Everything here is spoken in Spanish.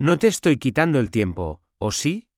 No te estoy quitando el tiempo, ¿o sí?